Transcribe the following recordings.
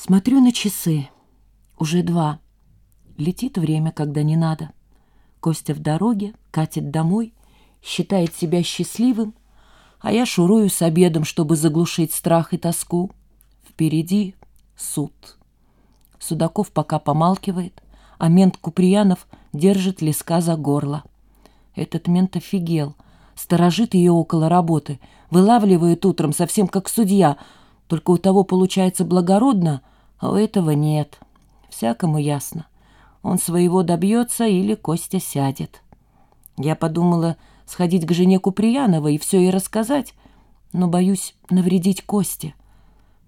Смотрю на часы. Уже два. Летит время, когда не надо. Костя в дороге, катит домой, считает себя счастливым, а я шурую с обедом, чтобы заглушить страх и тоску. Впереди суд. Судаков пока помалкивает, а мент Куприянов держит леска за горло. Этот мент офигел, сторожит ее около работы, вылавливает утром, совсем как судья — только у того получается благородно, а у этого нет. Всякому ясно. Он своего добьется или Костя сядет. Я подумала сходить к жене Куприянова и все ей рассказать, но боюсь навредить Косте.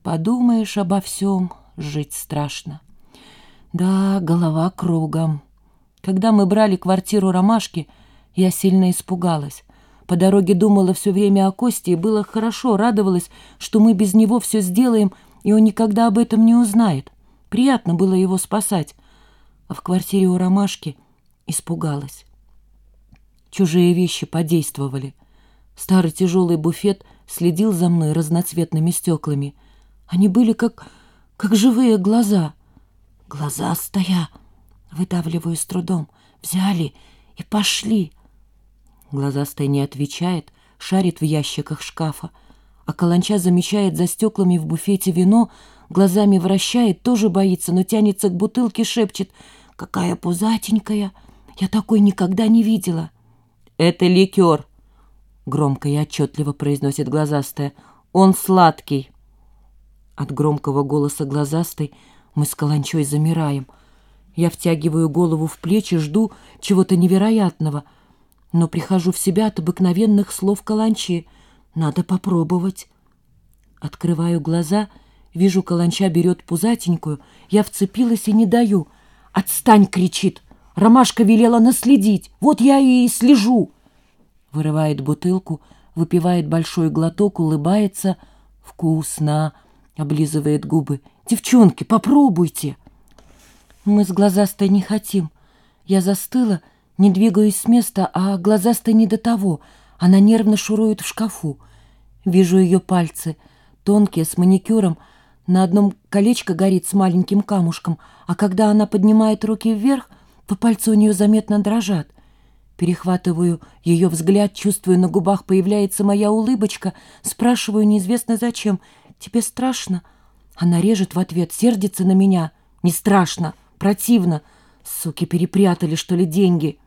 Подумаешь обо всем, жить страшно. Да, голова кругом. Когда мы брали квартиру Ромашки, я сильно испугалась. По дороге думала все время о Косте и было хорошо, радовалась, что мы без него все сделаем, и он никогда об этом не узнает. Приятно было его спасать. А в квартире у Ромашки испугалась. Чужие вещи подействовали. Старый тяжелый буфет следил за мной разноцветными стеклами. Они были как, как живые глаза. Глаза стоя, выдавливаю с трудом. Взяли и пошли. Глазастая не отвечает, шарит в ящиках шкафа. А каланча замечает за стеклами в буфете вино, глазами вращает, тоже боится, но тянется к бутылке, шепчет. «Какая пузатенькая! Я такой никогда не видела!» «Это ликер!» — громко и отчетливо произносит глазастая. «Он сладкий!» От громкого голоса глазастой мы с каланчой замираем. Я втягиваю голову в плечи, жду чего-то невероятного — но прихожу в себя от обыкновенных слов каланчи. Надо попробовать. Открываю глаза, вижу, каланча берет пузатенькую. Я вцепилась и не даю. «Отстань!» — кричит. «Ромашка велела наследить. Вот я и слежу!» Вырывает бутылку, выпивает большой глоток, улыбается. «Вкусно!» — облизывает губы. «Девчонки, попробуйте!» Мы с глазастой не хотим. Я застыла, — не двигаюсь с места, а глазастой не до того. Она нервно шурует в шкафу. Вижу ее пальцы, тонкие, с маникюром. На одном колечко горит с маленьким камушком, а когда она поднимает руки вверх, то пальцы у нее заметно дрожат. Перехватываю ее взгляд, чувствую, на губах появляется моя улыбочка, спрашиваю неизвестно зачем. «Тебе страшно?» Она режет в ответ, сердится на меня. «Не страшно, противно. Суки перепрятали, что ли, деньги?»